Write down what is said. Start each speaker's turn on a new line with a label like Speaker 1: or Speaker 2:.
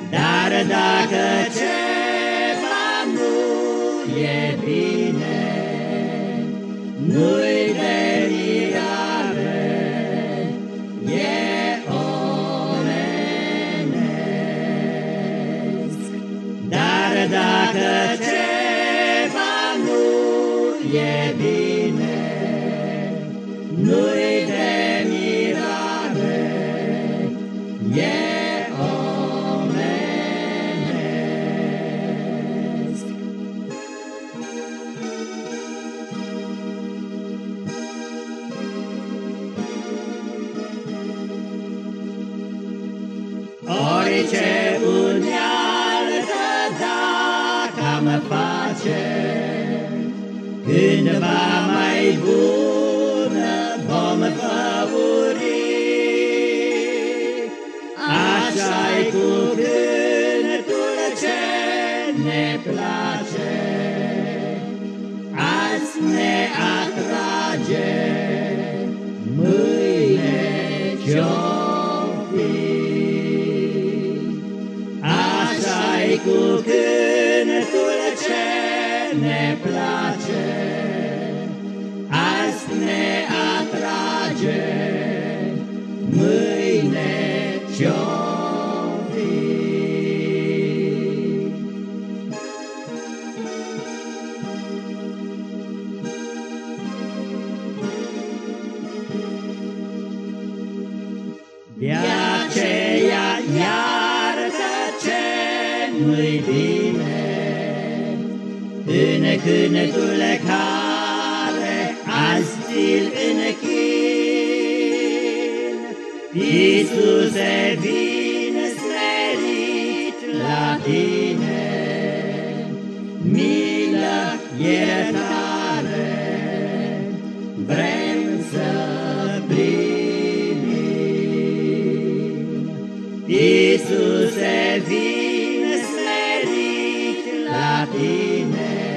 Speaker 1: Dar dacă ceva nu e bine, nu-i de mirare, e omenesc. Dar dacă ceva nu e bine, nu-i Orice unealtă dacă am face, Cândva mai bună vom făuri. Așa-i cu cântul ce ne place, Azi ne atrage, mâine ce cu cântul ce ne place, azi ne atrage, mâine ce-o De nu-i bine. În cânetul care azi ți-l închin e bine, smerit la tine. Milă, iertare, vrem să primim tine.